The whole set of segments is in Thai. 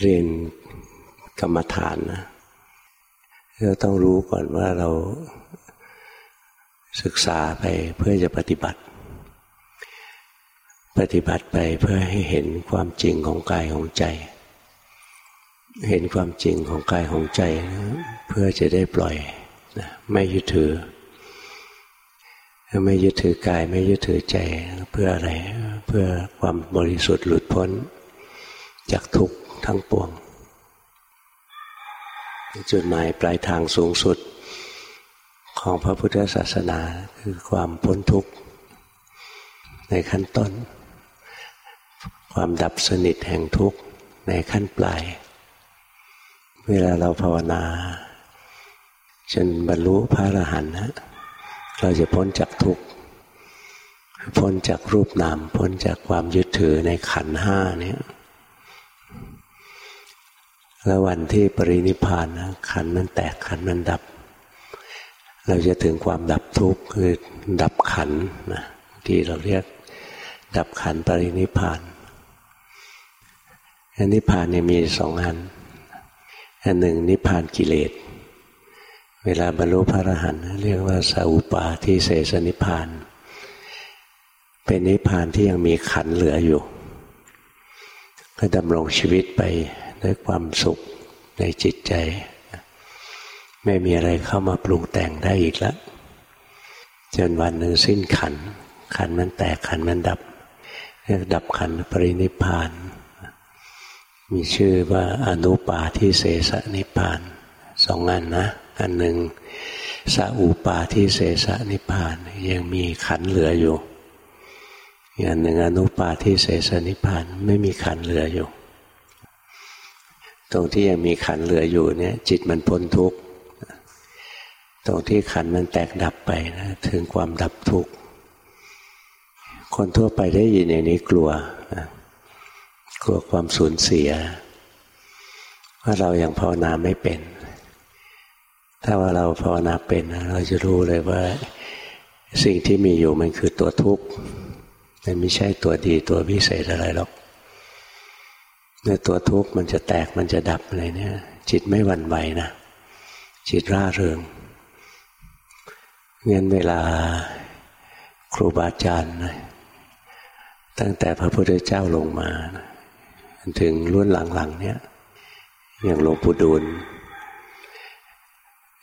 เรียนกรรมฐานนะเราต้องรู้ก่อนว่าเราศึกษาไปเพื่อจะปฏิบัติ ปฏิบัติไปเพื่อให้เห็นความจริงของกายของใจ เห็นความจริงของกายของใจนะเพื่อจะได้ปล่อยนะไม่ยึดถือไม่ยึดถือกายไม่ยึดถือใจเพื่ออะไร เพื่อความบริสุทธิ์หลุดพ้นจากทุกข์ ทั้งปวง จุดหมายปลายทางสูงสุดของพระพุทธศาสนาคือความพ้นทุกข์ในขั้นต้น ความดับสนิทแห่งทุกข์ในขั้นปลาย เวลาเราภาวนา จนบรรลุพระอรหันต์นะเราจะพ้นจากทุกข์พ้นจากรูปนาม พ้นจากความยึดถือในขันห้าเนี่ย แล้ววันที่ปรินิพานนะขันมันแตกขันมันดับ เราจะถึงความดับทุกข์คือดับขันนะที่เราเรียกดับขันปรินิพานอันนิพานเนี่ยมีสองอัน อันหนึ่งนิพานกิเลส เวลาบรรลุพระอรหันต์เรียกว่าสาอุปาทิเสสนิพาน เป็นนิพานที่ยังมีขันเหลืออยู่ ก็ดำรงชีวิตไป ด้วยความสุขในจิตใจ ไม่มีอะไรเข้ามาปรุงแต่งได้อีกแล้วจนวันหนึ่งสิ้นขัน ขันมันแตกขันมันดับเรียกดับขันปรินิพาน มีชื่อว่าอนุปาทิเสสนิพานสองอันนะ อันหนึ่งสาอุปาทิเสสนิพาน ยังมีขันเหลืออยู่อันหนึ่งอนุปาทิเสสนิพานไม่มีขันเหลืออยู่ ตรงที่ยังมีขันเหลืออยู่เนี่ย จิตมันพ้นทุกข์ตรงที่ขันมันแตกดับไปนะถึงความดับทุกข์คนทั่วไปได้ยินอย่างนี้กลัวนะกลัวความสูญเสีย ว่าเรายัางภาวนาไม่เป็น ถ้าว่าเราภาวนาเป็นเราจะรู้เลยว่า สิ่งที่มีอยู่มันคือตัวทุกข์มันไม่ใช่ตัวดีตัวพิเศษอะไรหรอก เมื่อตัวทุกข์มันจะแตกมันจะดับอะไรเนี่ย จิตไม่หวั่นไหวนะจิตร่าเริงเงั้นเวลาครูบาอาจารย์ตั้งแต่พระพุทธเจ้าลงมา ถึงรุ่นหลังๆ เนี่ยอย่างหลวงปู่ดูล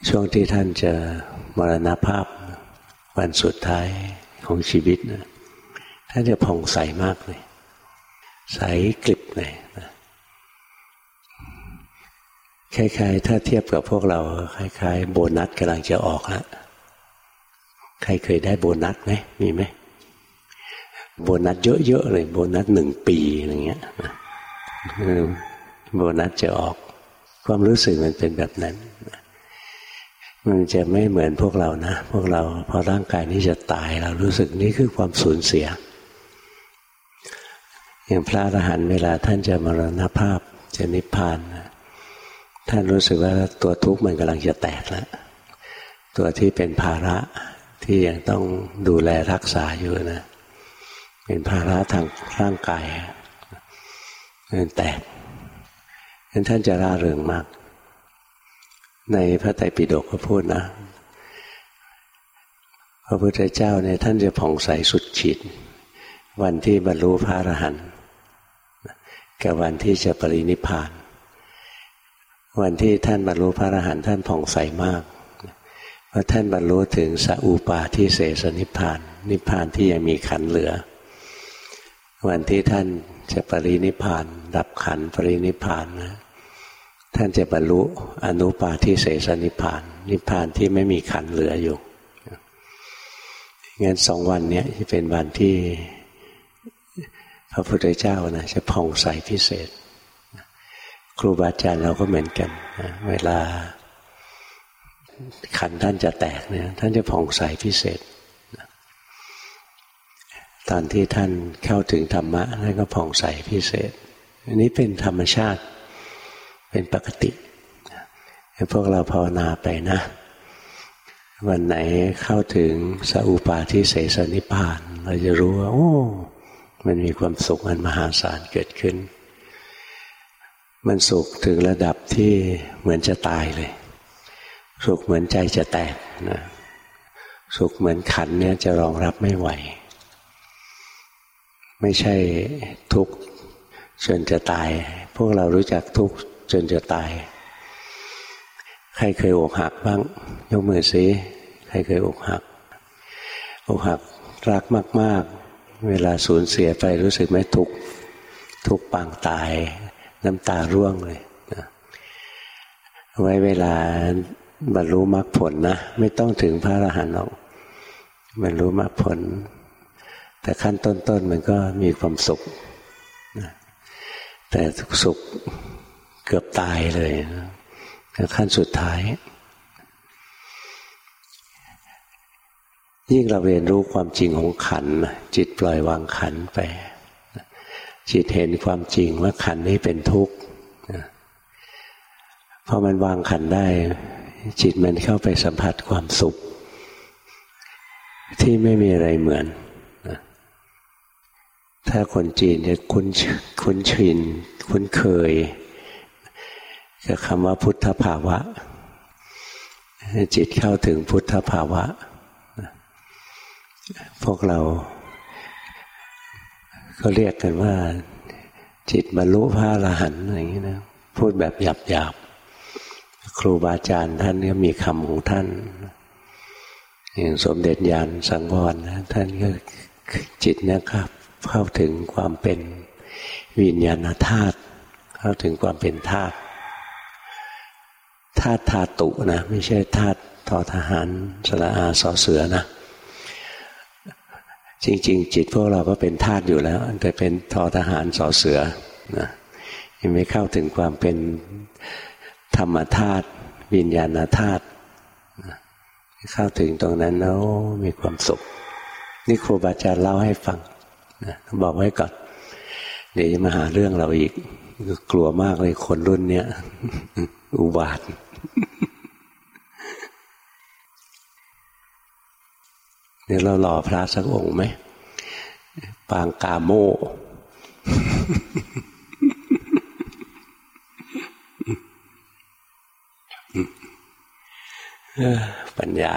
ช่วงที่ท่านจะมรณภาพวันสุดท้ายของชีวิตนะท่านจะผ่องใสมากเลย ใสกลิบเลยคล้ายๆ ถ้าเทียบกับพวกเราคล้ายๆ โบนัสกำลังจะออกแล้วใครเคยได้โบนัสไหมมีไหมโบนัสเยอะๆเลย โบนัสหนึ่งปีอะไรเงี้ยโบนัสจะออก ความรู้สึกมันเป็นแบบนั้น มันจะไม่เหมือนพวกเรานะ พวกเราพอร่างกายนี้จะตาย เรารู้สึกนี่คือความสูญเสีย อย่างพระอรหันต์เวลาท่านจะมรณภาพจะนิพพานท่านรู้สึกว่าตัวทุกข์มันกำลังจะแตกแล้วตัวที่เป็นภาระที่ยังต้องดูแลรักษาอยู่นะเป็นภาระทางร่างกายมันแตกนั้นท่านจะร่าเริงมาก ในพระไตรปิฎกก็พูดนะพระพุทธเจ้าเนี่ยท่านจะผ่องใสสุดขีดวันที่บรรลุพระอรหันต์ กับวันที่จะปรินิพาน วันที่ท่านบรรลุพระอรหันต์ท่านผ่องใสมากเพราะท่านบรรลุถึงสัอุปาทิเสสนิพาน นิพานที่ยังมีขันเหลือ วันที่ท่านจะปรินิพาน ดับขันปรินิพานนะท่านจะบรรลุอนุปาทิเสสนิพาน นิพานที่ไม่มีขันเหลืออยู่งั้นสองวันนี้จะเป็นวันที่ ระพุทธเจ้านะจะผ่องใสพิเศษ ครูบาอาจารย์เราก็เหมือนกันนะเวลาขันท่านจะแตกเนี่ยท่านจะผ่องใสพิเศษตอนที่ท่านเข้าถึงธรรมะท่านก็ผ่องใสพิเศษ อันนี้เป็นธรรมชาติเป็นปกติพวกเราภาวนาไปนะ วันไหนเข้าถึงสัพปาทิเสสนิพาน เราจะรู้ว่า โอ้ มันมีความสุขอันมหาศาลเกิดขึ้น มันสุขถึงระดับที่เหมือนจะตายเลย สุขเหมือนใจจะแตกนะสุขเหมือนขันเนี่ยจะรองรับไม่ไหว ไม่ใช่ทุกข์จนจะตาย พวกเรารู้จักทุกข์จนจะตาย ใครเคยอกหักบ้าง ยกมือสิใครเคยอกหักอกหักรักมาก ๆ เวลาสูญเสียไปรู้สึกไหมทุกทุกปางตาย น้ำตาร่วงเลยนะไว้เวลาบรรลุมรรคผลนะ ไม่ต้องถึงพระอรหันต์หรอกบรรลุมรรคผล แต่ขั้นต้นๆมันก็มีความสุขนะแต่สุขเกือบตายเลยนะขั้นสุดท้าย ยิ่งเราเรียนรู้ความจริงของขันจิตปล่อยวางขันไป จิตเห็นความจริงว่าขันนี้เป็นทุกข์พอมันวางขันได้ จิตมันเข้าไปสัมผัสความสุข ที่ไม่มีอะไรเหมือน ถ้าคนจีนจะคุ้นคุ้นชินคุ้นเคยกับคำว่าพุทธภาวะ จิตเข้าถึงพุทธภาวะ พวกเราก็เรียกกันว่า จิตบรรลุพระอรหันต์อย่างนี้นะพูดแบบหยาบหยาบครูบาอาจารย์ท่านก็มีคำของท่านอย่างสมเด็จยานสังวรนะท่านก็จิตนะครับเข้าถึงความเป็นวิญญาณธาตุเข้าถึงความเป็นธาตุธาตุธาตุนะ ไม่ใช่ธาตุทอทหารสระอาสอเสือนะ จริง ๆ จิตพวกเราก็เป็นธาตุอยู่แล้ว แต่เป็นทอทหารสอเสือนะยังไม่เข้าถึงความเป็นธรรมธาตุวิญญาณธาตุเข้าถึงตรงนั้นแล้วมีความสุข นี่ครูบาอาจารย์เล่าให้ฟังนะบอกไว้ก่อนเดี๋ยวจะมาหาเรื่องเราอีก กลัวมากเลยคนรุ่นเนี้ยอุบาท เดี๋ยวเราหล่อพระสักองค์ไหมปางกาโมปัญญา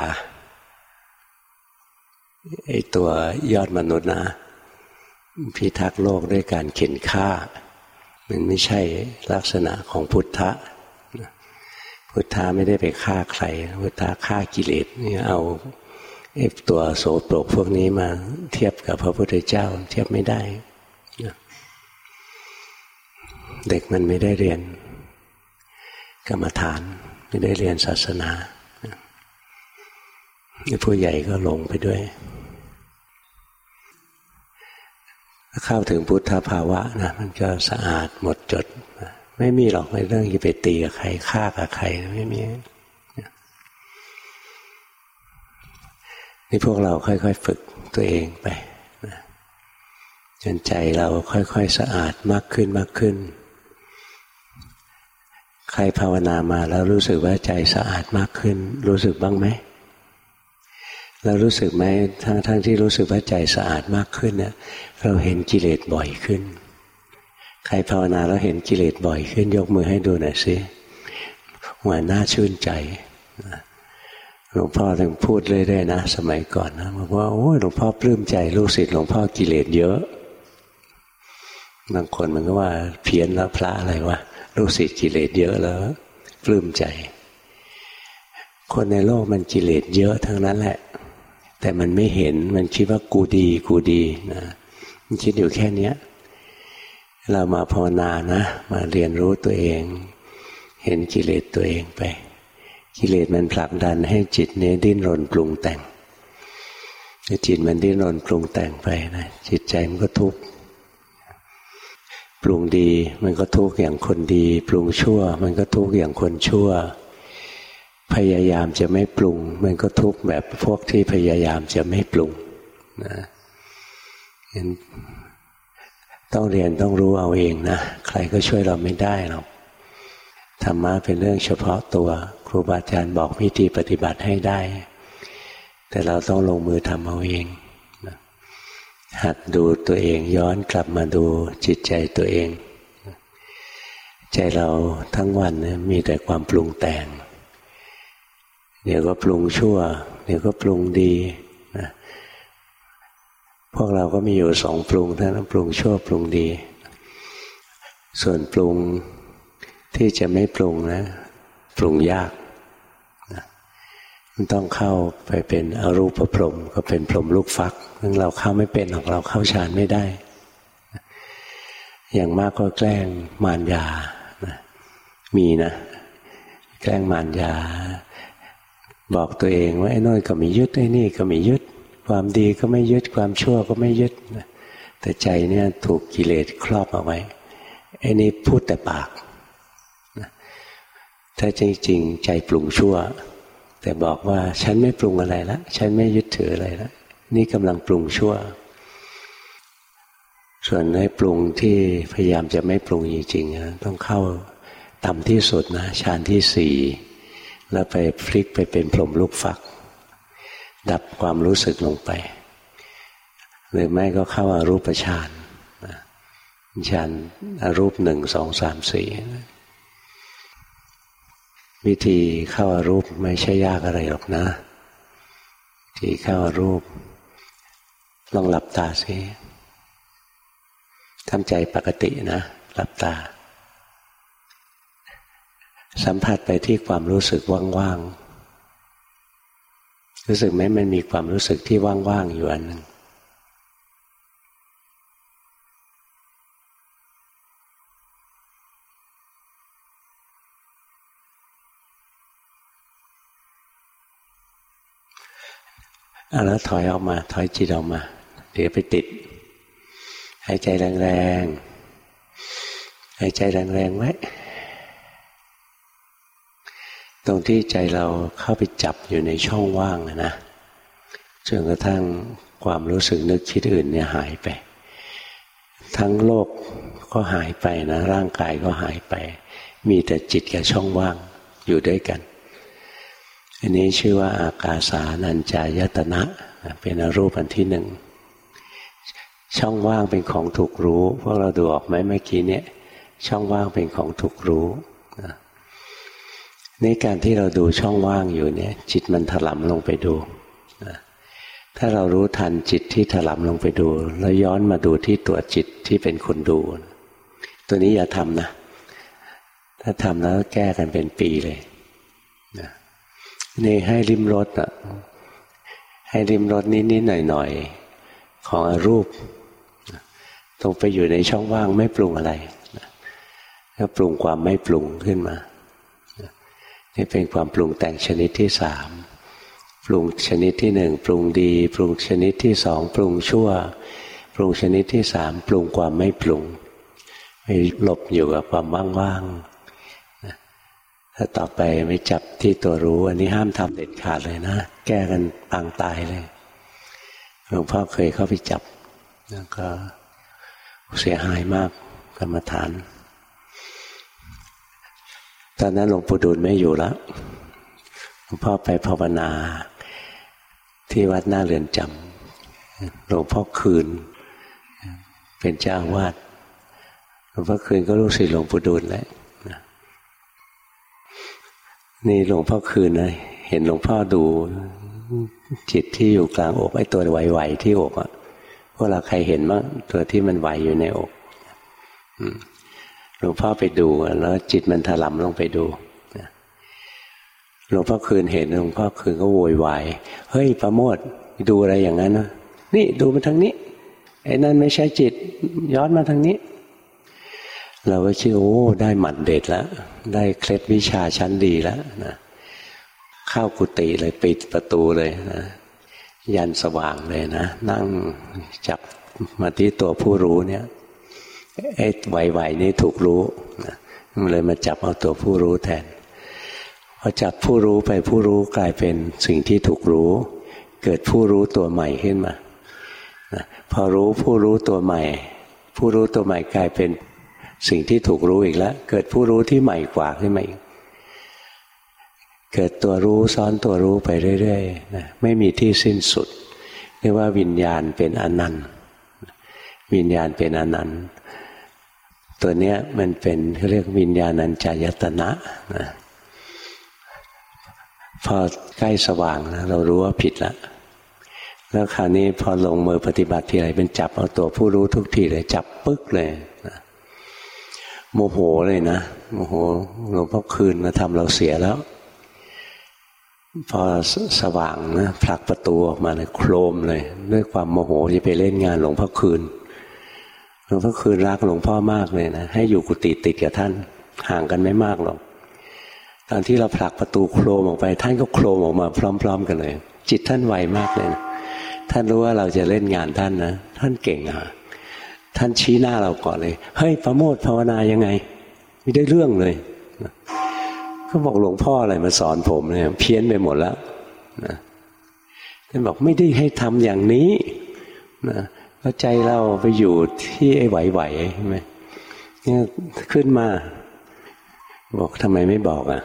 ไอตัวยอดมนุษย์นะ พิทักษ์โลกด้วยการเข็นฆ่า มันไม่ใช่ลักษณะของพุทธะ พุทธะไม่ได้ไปฆ่าใคร พุทธะฆ่ากิเลสนี่เอา ตัวโสโปรกพวกนี้มาเทียบกับพระพุทธเจ้า เทียบไม่ได้ เด็กมันไม่ได้เรียน กรรมฐาน ไม่ได้เรียนศาสนาผู้ใหญ่ก็หลงไปด้วยเข้าถึงพุทธภาวะนะมันก็สะอาดหมดจด ไม่มีหรอกในเรื่องที่ไปตีกับใครฆ่ากับใครไม่มี นี่พวกเราค่อยๆฝึกตัวเองไปนะจนใจเราค่อยๆสะอาดมากขึ้นมากขึ้น ใครภาวนามาแล้วรู้สึกว่าใจสะอาดมากขึ้น รู้สึกบ้างไหมเรารู้สึกไหมทั้งทั้งที่รู้สึกว่าใจสะอาดมากขึ้นเนี่ยเราเห็นกิเลสบ่อยขึ้น ใครภาวนาแล้วเห็นกิเลสบ่อยขึ้น ยกมือให้ดูหน่อยสิหัวหน้าชื่นใจ หลวงพ่อถึงพูดเรื่อยๆนะสมัยก่อนนะบอกว่าโอ้ยหลวงพ่อปลื้มใจลูกศิษย์หลวงพ่อกิเลสเยอะ บางคนมันก็ว่าเพี้ยนแล้วพระอะไรวะลูกศิษย์กิเลสเยอะแล้วปลื้มใจ คนในโลกมันกิเลสเยอะทั้งนั้นแหละ แต่มันไม่เห็นมันคิดว่ากูดี กูดีนะมันคิดอยู่แค่เนี้ยเรามาภาวนานะ มาเรียนรู้ตัวเอง เห็นกิเลสตัวเองไป กิเลสมันผลักดันให้จิตเนี้ยดิ้นรนปรุงแต่งจิตมันดิ้นรนปรุงแต่งไปนะจิตใจมันก็ทุกข์ปรุงดีมันก็ทุกข์อย่างคนดี ปรุงชั่ว มันก็ทุกข์อย่างคนชั่ว พยายามจะไม่ปรุง มันก็ทุกข์แบบพวกที่พยายามจะไม่ปรุงนะต้องเรียนต้องรู้เอาเองนะ ใครก็ช่วยเราไม่ได้หรอก ธรรมะเป็นเรื่องเฉพาะตัว ครูบาอาจารย์บอกวิธีปฏิบัติให้ได้ แต่เราต้องลงมือทำเอาเองหัดดูตัวเองย้อนกลับมาดูจิตใจตัวเอง ใจเราทั้งวันเนี่ยมีแต่ความปรุงแต่ง เดี๋ยวก็ปรุงชั่ว เดี๋ยวก็ปรุงดีนะพวกเราก็มีอยู่สองปรุงท่านปรุงชั่วปรุงดี ส่วนปรุง ที่จะไม่ปรุงนะ ปรุงยากนะมันต้องเข้าไปเป็นอรูปพรมก็เป็นพรมลูกฟักซึ่งเราเข้าไม่เป็นของเราเข้าฌานไม่ได้ อย่างมากก็แกล้งมารยานะมีนะ แกล้งมารยา บอกตัวเองว่าไอ้น้อยก็มียึดไอ้นี่ก็มียึด ความดีก็ไม่ยึดความชั่วก็ไม่ยึดแต่ใจเนี่ยถูกกิเลสครอบเอาไว้ไอ้นี่พูดแต่ปาก ถ้าจริงๆใจปรุงชั่ว แต่บอกว่าฉันไม่ปรุงอะไรละฉันไม่ยึดถืออะไรละนี่กำลังปรุงชั่ว ส่วนในปรุงที่พยายามจะไม่ปรุงจริงๆนะต้องเข้าต่ำที่สุดนะฌานที่สี่แล้วไปพลิกไปเป็นพรมลูกฝัก ดับความรู้สึกลงไป หรือไม่ก็เข้าอารูปฌานฌานอารูปหนึ่งสองสามสี่ วิธีเข้าอารูปไม่ใช่ยากอะไรหรอกนะที่เข้าอารูป ลองหลับตาสิทำใจปกตินะ หลับตา สัมผัสไปที่ความรู้สึกว่างๆรู้สึกไหมมันมีความรู้สึกที่ว่างๆอยู่อันหนึ่ง แล้วถอยออกมา ถอยจิตออกมา เดี๋ยวไปติด หายใจแรงๆ หายใจแรงๆไว้ ตรงที่ใจเราเข้าไปจับอยู่ในช่องว่างนะจนกระทั่งความรู้สึกนึกคิดอื่นเนี่ยหายไป ทั้งโลกก็หายไปนะ ร่างกายก็หายไป มีแต่จิตกับช่องว่างอยู่ด้วยกัน อันนี้ชื่อว่าอากาสานัญจายตนะเป็นอรูปอันที่หนึ่งช่องว่างเป็นของถูกรู้ พวกเราดูออกไหมเมื่อกี้เนี่ย ช่องว่างเป็นของถูกรู้ในการที่เราดูช่องว่างอยู่เนี่ย จิตมันถลำลงไปดูถ้าเรารู้ทันจิตที่ถลำลงไปดู แล้วย้อนมาดูที่ตัวจิตที่เป็นคนดู ตัวนี้อย่าทำนะ ถ้าทำแล้วแก้กันเป็นปีเลย นี่ให้ริมรถอะให้ริมรถนิดๆหน่อยๆของอรูปตรงไปอยู่ในช่องว่างไม่ปรุงอะไรก็ปรุงความไม่ปรุงขึ้นมา นี่เป็นความปรุงแต่งชนิดที่สามปรุงชนิดที่หนึ่งปรุงดี ปรุงชนิดที่สองปรุงชั่ว ปรุงชนิดที่สามปรุงความไม่ปรุงไปหลบอยู่กับความว่างๆ ถ้าต่อไปไม่จับที่ตัวรู้ อันนี้ห้ามทำเด็ดขาดเลยนะ แก้กันปางตายเลยหลวงพ่อเคยเข้าไปจับแล้วก็เสียหายมากกรรมฐาน ตอนนั้นหลวงปู่ดูลไม่อยู่แล้วหลวงพ่อไปภาวนาที่วัดหน้าเรือนจำหลวงพ่อคืน เป็นเจ้าวาดหลวงพ่อคืนก็รู้สิหลวงปู่ดูลแล้ว นี่หลวงพ่อคืนนะเห็นหลวงพ่อดูจิตที่อยู่กลางอกไอ้ตัวไหวๆที่อกอะพวกเราใครเห็นมั้งตัวที่มันไหวอยู่ในอกหลวงพ่อไปดูแล้วจิตมันถลำลงไปดูหลวงพ่อคืนเห็นหลวงพ่อคืนก็โวยวายเฮ้ยประโมทดูอะไรอย่างนั้นนะนี่ดูมาทางนี้ไอ้นั่นไม่ใช่จิต ย้อนมาทางนี้ เราก็คิดโอ้ได้หมัดเด็ดแล้วได้เคล็ดวิชาชั้นดีแล้วนะเข้ากุฏิเลยปิดประตูเลยนะยันสว่างเลยนะ นั่งจับมาที่ตัวผู้รู้เนี่ยไอ้ไหวๆนี่ถูกรู้นะเลยมาจับเอาตัวผู้รู้แทนพอจับผู้รู้ไปผู้รู้กลายเป็นสิ่งที่ถูกรู้ เกิดผู้รู้ตัวใหม่ขึ้นมานะพอรู้ผู้รู้ตัวใหม่ ผู้รู้ตัวใหม่กลายเป็น สิ่งที่ถูกรู้อีกแล้ว เกิดผู้รู้ที่ใหม่กว่าขึ้นมาอีกเกิดตัวรู้ซ้อนตัวรู้ไปเรื่อยๆนะไม่มีที่สิ้นสุดเรียกว่าวิญญาณเป็นอนันต์วิญญาณเป็นอนันต์ตัวเนี้ยมันเป็นเขาเรียกวิญญาณัญจายตนะนะพอใกล้สว่างนะเรารู้ว่าผิดแล้วแล้วคราวนี้พอลงมือปฏิบัติทีไรเป็นจับเอาตัวผู้รู้ทุกทีเลยจับปึ๊กเลยนะ โมโหเลยนะโมโหหลวงพ่อคืนมาทำเราเสียแล้ว พอสว่างนะผลักประตูออกมาเลยโครมเลย ด้วยความโมโหจะไปเล่นงานหลวงพ่อคืนหลวงพ่อคืนรักหลวงพ่อมากเลยนะให้อยู่กุฏิติดกับท่าน ห่างกันไม่มากหรอกตอนที่เราผลักประตูโครมออกไป ท่านก็โครมออกมาพร้อม ๆ กันเลย จิตท่านไวมากเลยนะท่านรู้ว่าเราจะเล่นงานท่านนะท่านเก่งอะ ท่านชี้หน้าเราก่อนเลยเฮ้ยประโมทภาวนายังไง ไม่ได้เรื่องเลยก็บอกหลวงพ่ออะไรมาสอนผมเนี่ยเพี้ยนไปหมดแล้วนะท่านบอกไม่ได้ให้ทำอย่างนี้นะแล้วใจเราไปอยู่ที่ไอ้ไหวๆใช่ไหมเนี่ยขึ้นมา บอกทำไมไม่บอกอะ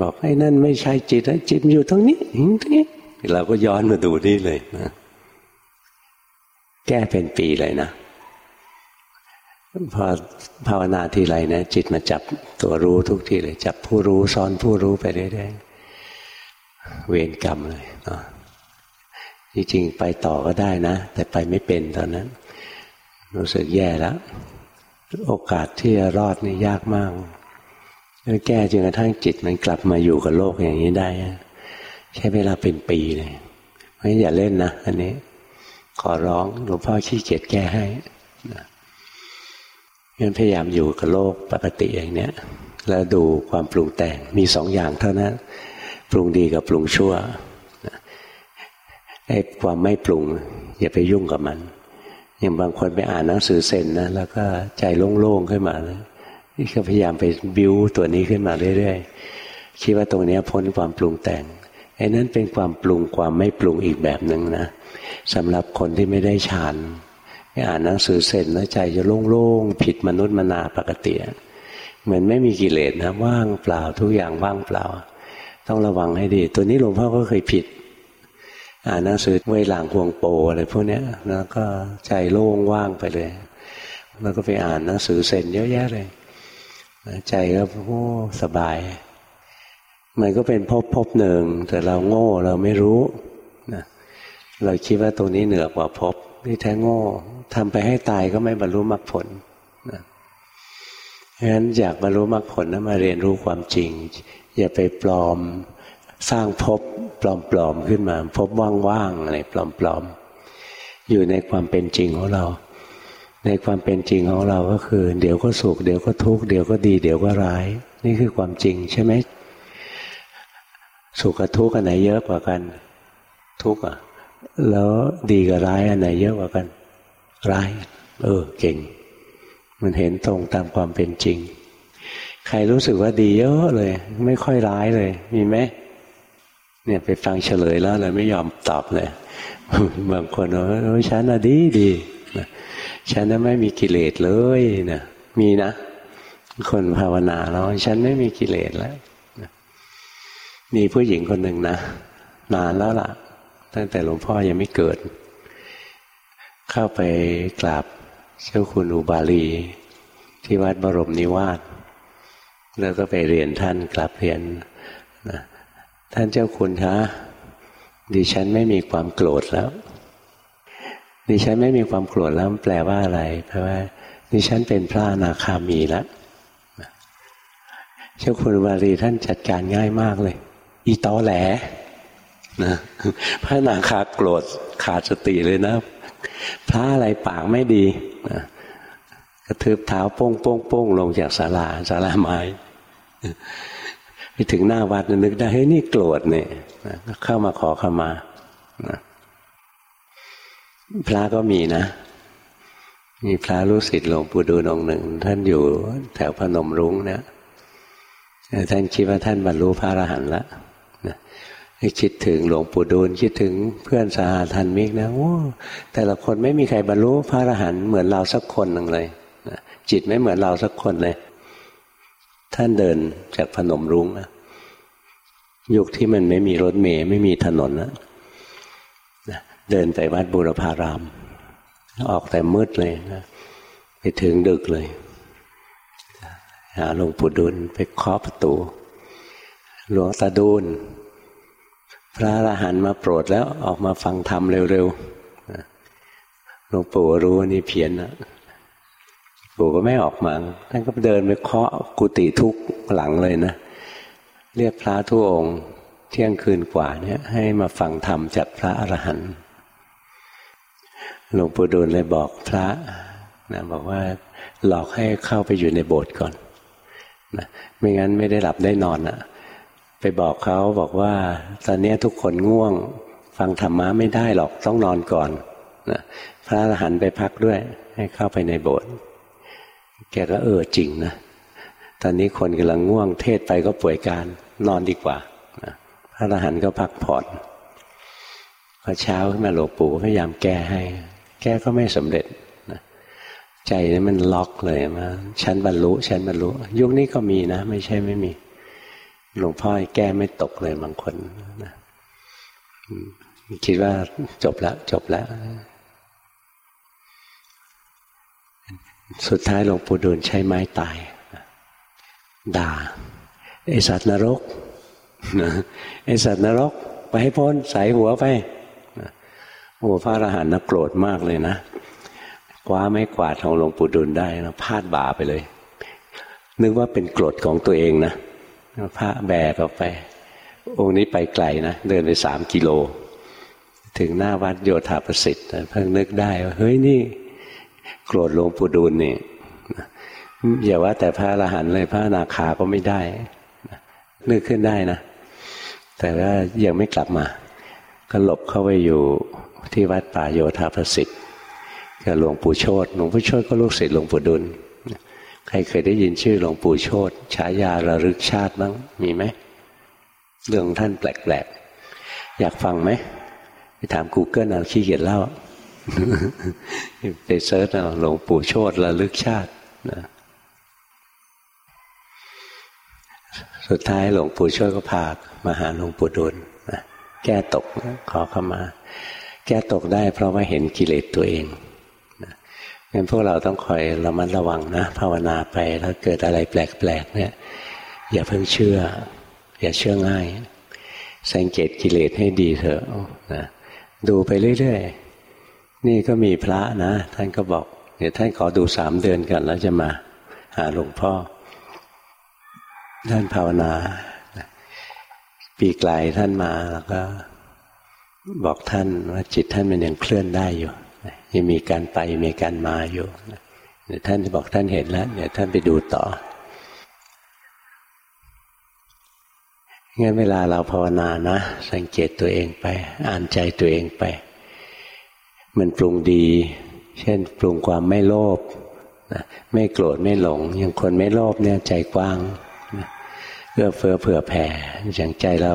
บอกไอ้นั่นไม่ใช่จิตนะจิตอยู่ตรงนี้ตรงนี้เราก็ย้อนมาดูนี่เลยนะ แก้เป็นปีเลยนะพอภาวนาทีไรนะจิตมาจับตัวรู้ทุกทีเลย จับผู้รู้ซ้อนผู้รู้ไปเรื่อยๆเวรกรรมเลยเนาะจริงๆไปต่อก็ได้นะ แต่ไปไม่เป็นตอนนั้น รู้สึกแย่แล้ว โอกาสที่จะรอดนี่ยากมากแก้จนกระทั่งจิตมันกลับมาอยู่กับโลกอย่างนี้ได้ ใช้เวลาเป็นปีเลยเพราะอย่าเล่นนะอันนี้ ขอร้องหลวงพ่อขี้เกียจแก้ให้นะงั้นพยายามอยู่กับโลกปกติอย่างเนี้ยแล้วดูความปรุงแต่งมีสองอย่างเท่านั้น ปรุงดีกับปรุงชั่วไอ้ความไม่ปรุง อย่าไปยุ่งกับมัน อย่างบางคนไปอ่านหนังสือเซนนะแล้วก็ใจโล่งๆขึ้นมาเลยนี่ก็พยายามไปบิ้วตัวนี้ขึ้นมาเรื่อยๆคิดว่าตรงนี้พ้นความปรุงแต่ง ไอ้นั้นเป็นความปรุงความไม่ปรุงอีกแบบหนึ่งนะสำหรับคนที่ไม่ได้ฌานอ่านหนังสือเสร็จแล้วใจจะโล่งๆผิดมนุษย์มนาปกติเหมือนไม่มีกิเลสนะว่างเปล่าทุกอย่างว่างเปล่า ต้องระวังให้ดี ตัวนี้หลวงพ่อก็เคยผิด อ่านหนังสือเวหลังพวงโปอะไรพวกนี้แล้วก็ใจโล่งว่างไปเลย แล้วก็ไปอ่านหนังสือเซนเยอะแยะเลย ใจก็โอ้สบาย มันก็เป็นภพภพหนึ่ง แต่เราโง่เราไม่รู้นะเราคิดว่าตรงนี้เหนือกว่าภพนี่แท้โง่ทำไปให้ตายก็ไม่บรรลุมรรคผลนะฉะนั้นอยากบรรลุมรรคผลนะมาเรียนรู้ความจริง อย่าไปปลอมสร้างภพปลอมๆขึ้นมาภพว่างๆอะไรปลอมๆอยู่ในความเป็นจริงของเรา ในความเป็นจริงของเราก็คือ เดี๋ยวก็สุขเดี๋ยวก็ทุกข์เดี๋ยวก็ดี เดี๋ยวก็ร้าย นี่คือความจริงใช่ไหม สุขกับทุกข์อันไหนเยอะกว่ากัน ทุกข์อะแล้วดีกับร้ายอันไหนเยอะกว่ากัน ร้าย เออ เก่ง มันเห็นตรงตามความเป็นจริง ใครรู้สึกว่าดีเยอะเลย ไม่ค่อยร้ายเลย มีไหมเนี่ยไปฟังเฉลยแล้วเลยไม่ยอมตอบเลยบางคนว่าโอ้ฉันน่ะดีดีฉันน่ะไม่มีกิเลสเลยนะมีนะ คนภาวนาแล้วฉันไม่มีกิเลสแล้ว มีผู้หญิงคนหนึ่งนะนานแล้วล่ะ ตั้งแต่หลวงพ่อยังไม่เกิด เข้าไปกราบเจ้าคุณอุบาลี ที่วัดบรมนิวาสแล้วก็ไปเรียนท่านกราบเรียนนะท่านเจ้าคุณคะดิฉันไม่มีความโกรธแล้วดิฉันไม่มีความโกรธแล้วแปลว่าอะไรแปลว่าดิฉันเป็นพระอนาคามีแล้วเจ้าคุณวารีท่านจัดการง่ายมากเลย อีตอแหลนะพระนางคาโกรธขาดสติเลยนะ พระอะไรปากไม่ดีนะกระทืบเท้าโป้งโป้งโป้งลงจากศาลาศาลาไม้ไปถึงหน้าวัดนึกได้เฮ้ยนี่โกรธเนี่ยเข้ามาขอขมานะพระก็มีนะ มีพระรู้สิทธิ์หลวงปู่ดูลองหนึ่ง ท่านอยู่แถวพนมรุ้งเนี่ยท่านคิดว่าท่านบรรลุพระอรหันต์แล้ว คิดถึงหลวงปู่ดูลคิดถึงเพื่อนสาธันมิกนะโอ้แต่ละคนไม่มีใครบรรลุพระอรหันต์เหมือนเราสักคนหนึ่งเลยจิตไม่เหมือนเราสักคนเลย ท่านเดินจากพนมรุ้งนะยุคที่มันไม่มีรถเมย์ไม่มีถนนนะเดินไปวัดบุรพาราม ออกแต่มืดเลยนะไปถึงดึกเลยหาหลวงปู่ดุลไปเคาะประตู หลวงตาดูล พระอรหันต์มาโปรดแล้วออกมาฟังธรรมเร็วๆหลวงปู่รู้ว่านี่เพี้ยนนะปู่ก็ไม่ออกมาท่านก็เดินไปเคาะกุฏิทุกหลังเลยนะ เรียกพระทุกองค์เที่ยงคืนกว่าเนี่ย ให้มาฟังธรรมจากพระอรหันต์หลวงปู่ดูลเลยบอกพระนะบอกว่าหลอกให้เข้าไปอยู่ในโบสถ์ก่อนนะไม่งั้นไม่ได้หลับได้นอนอะ ไปบอกเขาบอกว่า ตอนนี้ทุกคนง่วง ฟังธรรมะไม่ได้หรอกต้องนอนก่อนนะพระอรหันต์ไปพักด้วย ให้เข้าไปในโบสถ์แกก็เออจริงนะตอนนี้คนกำลังง่วงเทศไปก็ป่วยการนอนดีกว่านะพระอรหันต์ก็พักผ่อนพอเช้าขึ้นมาหลวงปู่พยายามแก้ให้ แก้ก็ไม่สำเร็จนะใจนี่มันล็อกเลยมาชั้นบรรลุชั้นบรรลุ ยุคนี้ก็มีนะ ไม่ใช่ไม่มี หลวงพ่อแก้ไม่ตกเลยบางคนนะคิดว่าจบแล้วจบแล้ว สุดท้ายหลวงปู่ดูลใช้ไม้ตาย ด่าไอสัตว์นรกไอสัตว์นรก ไปให้พ้นใส่หัวไปโอ้พระอรหันต์นะโกรธมากเลยนะคว้าไม้กวาดของหลวงปู่ดุลได้นะพาดบ่าไปเลย นึกว่าเป็นกรดของตัวเองนะ พระแบกออกไป องค์นี้ไปไกลนะ เดินไปสามกิโล ถึงหน้าวัดโยธาประสิทธิ์เพิ่งนึกได้ว่าเฮ้ยนี่ โกรธหลวงปู่ดูลนี่อย่าว่าแต่พระอรหันต์เลยพระนาคาก็ไม่ได้นึกขึ้นได้นะ แต่ว่ายังไม่กลับมา ก็หลบเข้าไปอยู่ที่วัดป่าโยธาประสิทธิ์กับหลวงปู่โชตหลวงปู่โชตก็ลูกศิษย์หลวงปู่ดุล ใครเคยได้ยินชื่อหลวงปู่โชตฉายาระลึกชาติบ้างมีไหมเรื่องท่านแปลกๆ อยากฟังไหมไปถาม Google เอาขี้เกียจเล่าไปเซิร์ชเอาหลวงปู่โชตระลึกชาตินะสุดท้ายหลวงปู่ช่วยก็พามาหาหลวงปู่ดุลนะแก้ตกขอเข้ามา แก้ตกได้เพราะว่าเห็นกิเลสตัวเอง งั้นพวกเราต้องคอยระมัดระวังนะ ภาวนาไปแล้วเกิดอะไรแปลกๆเนี่ยอย่าเพิ่งเชื่อ อย่าเชื่อง่าย สังเกตกิเลสให้ดีเถอะนะดูไปเรื่อยๆ นี่ก็มีพระนะ ท่านก็บอก เดี๋ยวท่านขอดูสามเดือนกันแล้วจะมา หาหลวงพ่อ ท่านภาวนา ปีไกลท่านมาแล้วก็ บอกท่านว่าจิตท่านมันยังเคลื่อนได้อยู่ ยังมีการไปมีการมาอยู่เดี๋ยวท่านจะบอกท่านเห็นแล้วเดี๋ยวท่านไปดูต่องั้นเวลาเราภาวนานะ สังเกตตัวเองไป อ่านใจตัวเองไป มันปรุงดี เช่น ปรุงความไม่โลภนะไม่โกรธไม่หลง อย่างคนไม่โลภเนี่ยใจกว้างเอื้อเฟื้อเผื่อแผ่อย่างใจเรา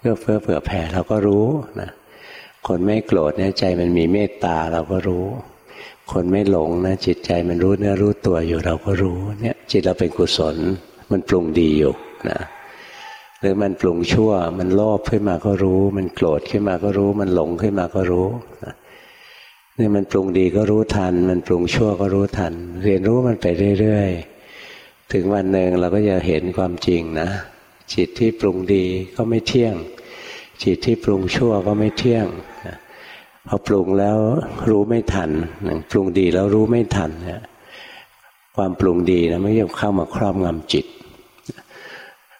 เอื้อเฟื้อเผื่อแผ่เราก็รู้นะ คนไม่โกรธเนี่ยใจมันมีเมตตาเราก็รู้ คนไม่หลงนะจิตใจมันรู้เนื้อรู้ตัวอยู่เราก็รู้เนี่ยจิตเราเป็นกุศล มันปรุงดีอยู่นะหรือมันปรุงชั่ว มันโลภขึ้นมาก็รู้ มันโกรธขึ้นมาก็รู้ มันหลงขึ้นมาก็รู้นะนี่มันปรุงดีก็รู้ทัน มันปรุงชั่วก็รู้ทัน เรียนรู้มันไปเรื่อยๆ ถึงวันหนึ่งเราก็จะเห็นความจริงนะ จิตที่ปรุงดีก็ไม่เที่ยง จิตที่ปรุงชั่วก็ไม่เที่ยง พอปรุงแล้วรู้ไม่ทันปรุงดีแล้วรู้ไม่ทันเนี่ยความปรุงดีนะไม่ยอมเข้ามาครอบงำจิต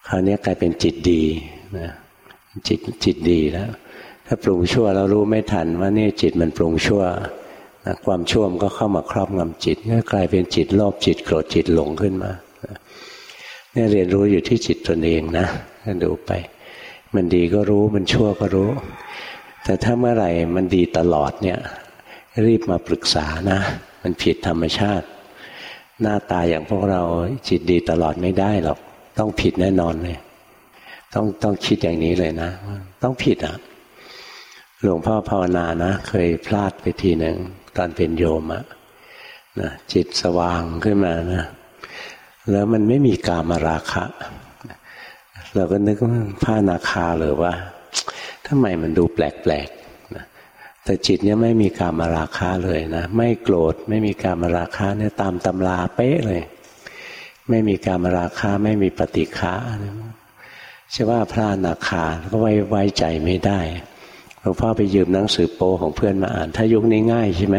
คราวนี้กลายเป็นจิตดีนะจิตจิตดีแล้ว ถ้าปรุงชั่วแล้วรู้ไม่ทัน ว่านี่จิตมันปรุงชั่วนะความชั่วมันก็เข้ามาครอบงำจิตก็กลายเป็นจิตโลภจิตโกรธจิตหลงขึ้นมาเนี่ยเรียนรู้อยู่ที่จิตตนเองนะดูไป มันดีก็รู้มันชั่วก็รู้ แต่ถ้าเมื่อไหร่มันดีตลอดเนี่ย รีบมาปรึกษานะ มันผิดธรรมชาติ หน้าตาอย่างพวกเราจิตดีตลอดไม่ได้หรอก ต้องผิดแน่นอนเลย ต้องต้องคิดอย่างนี้เลยนะ ต้องผิดอะหลวงพ่อภาวนานะ เคยพลาดไปทีหนึ่งตอนเป็นโยมอะนะจิตสว่างขึ้นมานะแล้วมันไม่มีกามราคะ เราก็นึกว่าผ้านาคาหรือว่า ทำไมมันดูแปลกๆนะแต่จิตเนี่ยไม่มีการมาราคาเลยนะ ไม่โกรธไม่มีการมาราคาเนี่ยตามตำราเป๊ะเลย ไม่มีการมาราคาไม่มีปฏิฆาใช่ว่าพระนาคาก็ไว้ไว้ใจไม่ได้หลวงพ่อไปยืมหนังสือโปของเพื่อนมาอ่าน ถ้ายุคนี้ง่ายใช่ไหม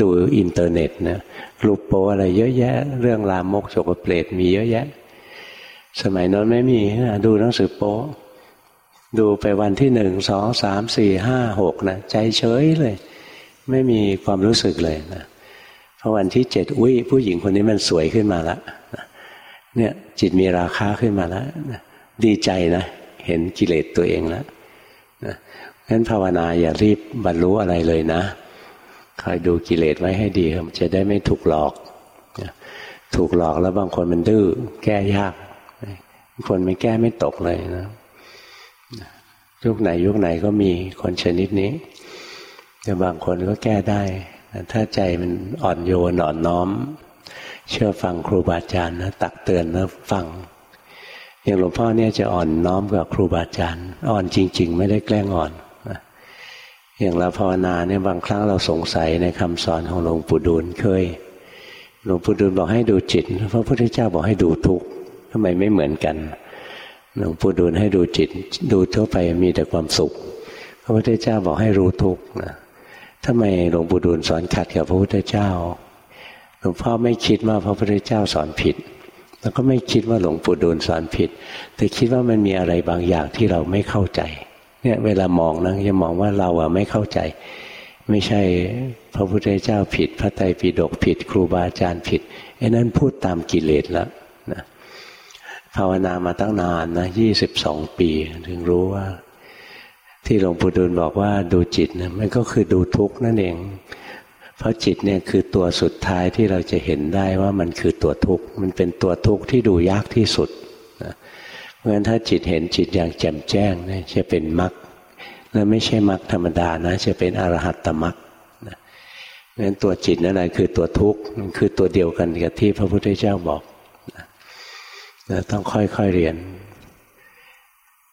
ดูอินเทอร์เน็ตนะรูปโปอะไรเยอะแยะ เรื่องรามกโสกเปรตมีเยอะแยะ สมัยนั้นไม่มีนะดูหนังสือโป ดูไปวันที่หนึ่งสองสามสี่ห้าหกนะใจเฉยเลย ไม่มีความรู้สึกเลยนะพอวันที่เจ็ดอุ้ยผู้หญิงคนนี้มันสวยขึ้นมาแล้วเนี่ยจิตมีราคาขึ้นมาแล้วดีใจนะเห็นกิเลสตัวเองแล้วงั้นภาวนาอย่ารีบบรรลุอะไรเลยนะคอยดูกิเลสไว้ให้ดีจะได้ไม่ถูกหลอก ถูกหลอกแล้วบางคนมันดื้อแก้ยาก คนไม่แก้ไม่ตกเลยนะ ยุคไหนยุคไหนก็มีคนชนิดนี้แต่บางคนก็แก้ได้ ถ้าใจมันอ่อนโยนอ่อนน้อม เชื่อฟังครูบาอาจารย์นะตักเตือนนะฟัง อย่างหลวงพ่อเนี่ยจะอ่อนน้อมกับครูบาอาจารย์ อ่อนจริง ๆ ไม่ได้แกล้งอ่อนอย่างเราภาวนาเนี่ยบางครั้งเราสงสัยในคำสอนของหลวงปู่ดูลเคย หลวงปู่ดูลบอกให้ดูจิต พระพุทธเจ้าบอกให้ดูทุกข์ทำไมไม่เหมือนกัน หลวงปู่ดูลให้ดูจิต ดูทั่วไปมีแต่ความสุข พระพุทธเจ้าบอกให้รู้ทุกข์นะทำไมหลวงปู่ดูลสอนขัดกับพระพุทธเจ้าหลวงพ่อไม่คิดว่าพระพุทธเจ้าสอนผิด แล้วก็ไม่คิดว่าหลวงปู่ดูลสอนผิด แต่คิดว่ามันมีอะไรบางอย่างที่เราไม่เข้าใจ เนี่ยเวลามองนะจะมองว่าเราอะไม่เข้าใจ ไม่ใช่พระพุทธเจ้าผิด พระไตรปิฎกผิด ครูบาอาจารย์ผิดไอ้นั้นพูดตามกิเลสแล้ว ภาวนามาตั้งนานนะยี่สิบสองปี ถึงรู้ว่า ที่หลวงปู่ดูลบอกว่าดูจิตนะมันก็คือดูทุกข์นั่นเอง เพราะจิตเนี่ยคือตัวสุดท้ายที่เราจะเห็นได้ว่ามันคือตัวทุกข์มันเป็นตัวทุกข์ที่ดูยากที่สุดนะเพราะฉะนั้นถ้าจิตเห็นจิตอย่างแจ่มแจ้งเนี่ยจะเป็นมรรคและไม่ใช่มรรคธรรมดานะ จะเป็นอรหัตตมรรคนะเพราะฉะนั้นตัวจิตนั่นแหละคือตัวทุกข์มันคือตัวเดียวกันกับที่พระพุทธเจ้าบอก เราต้องค่อยๆเรียน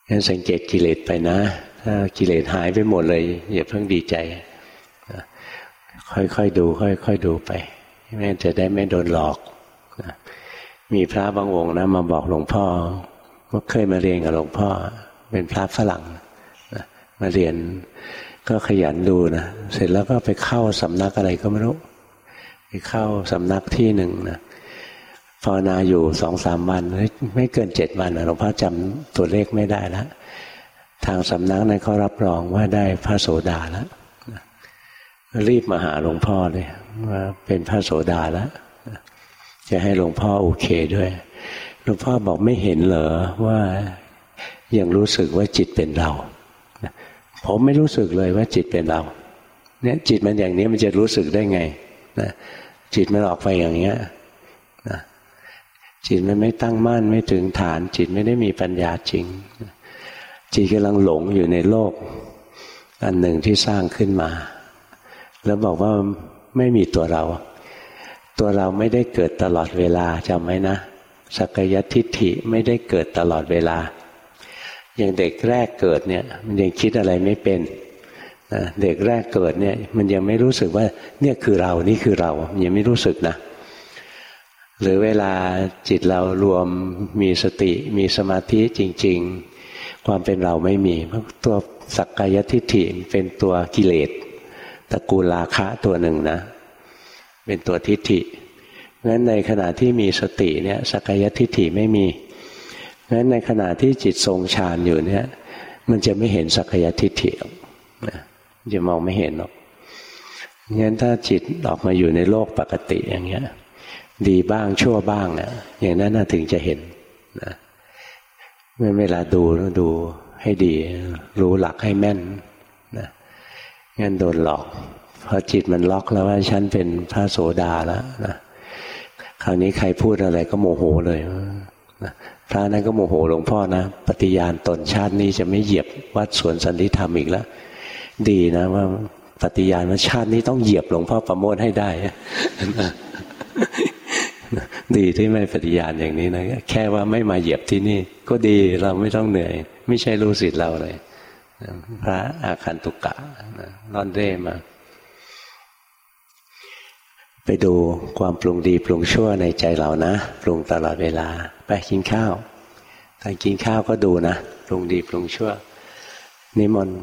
งั้นสังเกตกิเลสไปนะ ถ้ากิเลสหายไปหมดเลย อย่าเพิ่งดีใจ ค่อยๆดู ค่อยๆดูไปแม่จะได้ไม่โดนหลอก มีพระบางองค์นะมาบอกหลวงพ่อว่าเคยมาเรียนกับหลวงพ่อ เป็นพระฝรั่งมาเรียนก็ขยันดูนะเสร็จแล้วก็ไปเข้าสำนักอะไรก็ไม่รู้ ไปเข้าสำนักที่หนึ่งนะ ภาวนาอยู่สองสามวัน ไม่เกินเจ็ดวันหลวงพ่อจำตัวเลขไม่ได้แล้วทางสำนักนั้นเขารับรองว่าได้พระโสดาแล้วรีบมาหาหลวงพ่อเลยว่าเป็นพระโสดาแล้วจะให้หลวงพ่อโอเคด้วยหลวงพ่อบอกไม่เห็นเหรอว่ายังรู้สึกว่าจิตเป็นเราผมไม่รู้สึกเลยว่าจิตเป็นเรา เนี่ยจิตมันอย่างนี้มันจะรู้สึกได้ไงนะจิตมันออกไปอย่างเงี้ย จิตมันไม่ตั้งมั่นไม่ถึงฐาน จิตไม่ได้มีปัญญาจริง จิตกำลังหลงอยู่ในโลก อันหนึ่งที่สร้างขึ้นมา แล้วบอกว่าไม่มีตัวเรา ตัวเราไม่ได้เกิดตลอดเวลาจำไหมนะสักยทิฏฐิไม่ได้เกิดตลอดเวลา อย่างเด็กแรกเกิดเนี่ยมันยังคิดอะไรไม่เป็นเด็กแรกเกิดเนี่ยมันยังไม่รู้สึกว่าเนี่ยคือเรานี่คือเรา ยังไม่รู้สึกนะ หรือเวลาจิตเรารวมมีสติมีสมาธิจริง ๆ ความเป็นเราไม่มีเพราะตัวสักกายทิฏฐิเป็นตัวกิเลสตระกูลราคะตัวหนึ่งนะ เป็นตัวทิฏฐิงั้นในขณะที่มีสติเนี่ยสักกายทิฏฐิไม่มีงั้นในขณะที่จิตทรงฌานอยู่เนี่ย มันจะไม่เห็นสักกายทิฏฐินะจะมองไม่เห็นหรอกงั้นถ้าจิตออกมาอยู่ในโลกปกติอย่างเงี้ย ดีบ้างชั่วบ้างเนี่ยอย่างนั้นถึงจะเห็นนะเมื่อเวลาดูต้องดูให้ดี รู้หลักให้แม่นนะงั้นโดนหลอกพอจิตมันล็อกแล้วว่าฉันเป็นพระโสดาแล้วนะคราวนี้ใครพูดอะไรก็โมโหเลยนะพระนั้นก็โมโหหลวงพ่อนะปฏิญาณตนชาตินี้จะไม่เหยียบวัดสวนสันติธรรมอีกแล้วดีนะว่าปฏิญาณว่าชาตินี้ต้องเหยียบหลวงพ่อประโมทให้ได้ ดีที่ไม่ปฏิญาณอย่างนี้นะแค่ว่าไม่มาเหยียบที่นี่ ก็ดีเราไม่ต้องเหนื่อย ไม่ใช่รู้สิทธิ์เราเลยพระอาคันตุกะร่อนเร่มา ไปดูความปรุงดีปรุงชั่วในใจเรานะ ปรุงตลอดเวลา ไปกินข้าวตอนกินข้าวก็ดูนะ ปรุงดีปรุงชั่ว นิมนต์